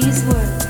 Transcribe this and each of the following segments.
these words.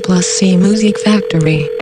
Plus C Music Factory.